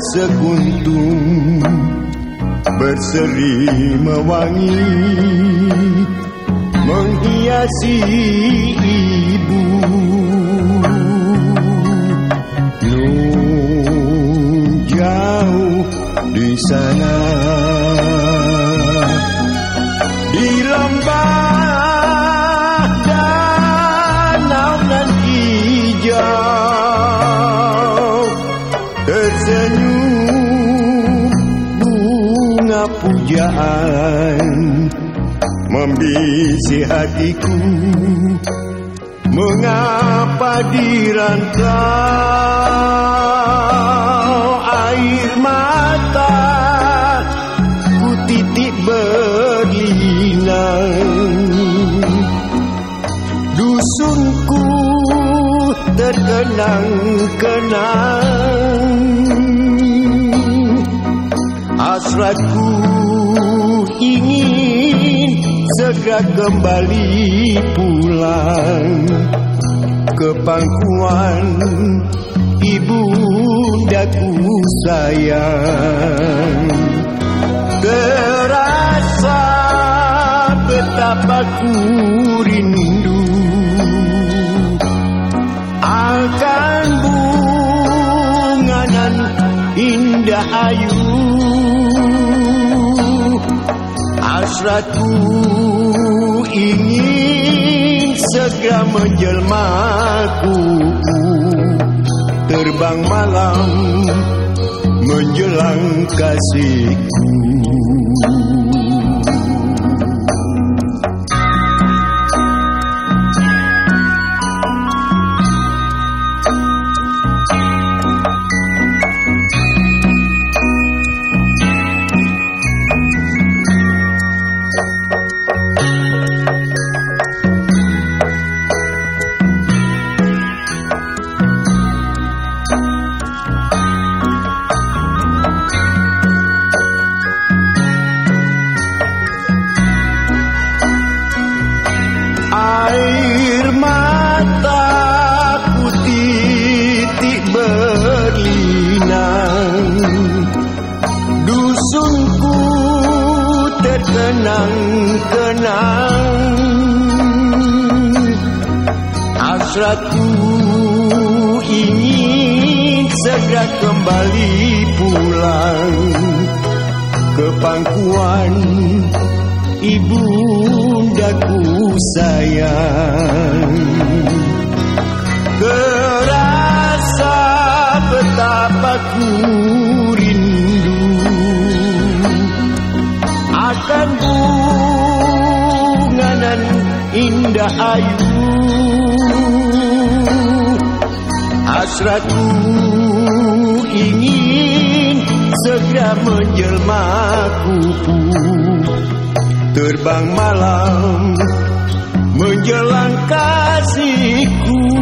sekuntum berseri mewangi menghiasi ibu. Nun jauh di sana di lembah danau nan hijau bunga pujaan membisi hatiku. Mengapa dirantau air mata ku titik berlinang? Dusunku terkenang-kenang hasratku ingin segera kembali pulang ke pangkuan ibu daku sayang. Terasa betapa ku rindu akan bunga nan indah ayu hasratku ingin segera menjelma kuku terbang malam menjelang kasihku terkenang-kenang hasratku ingin segera kembali pulang. Ke pangkuan ibu daku sayang. Kerasa betapa ku dirgahayu Hasratku ingin segera menjelma kupu Terbang malam menjelang kasihku.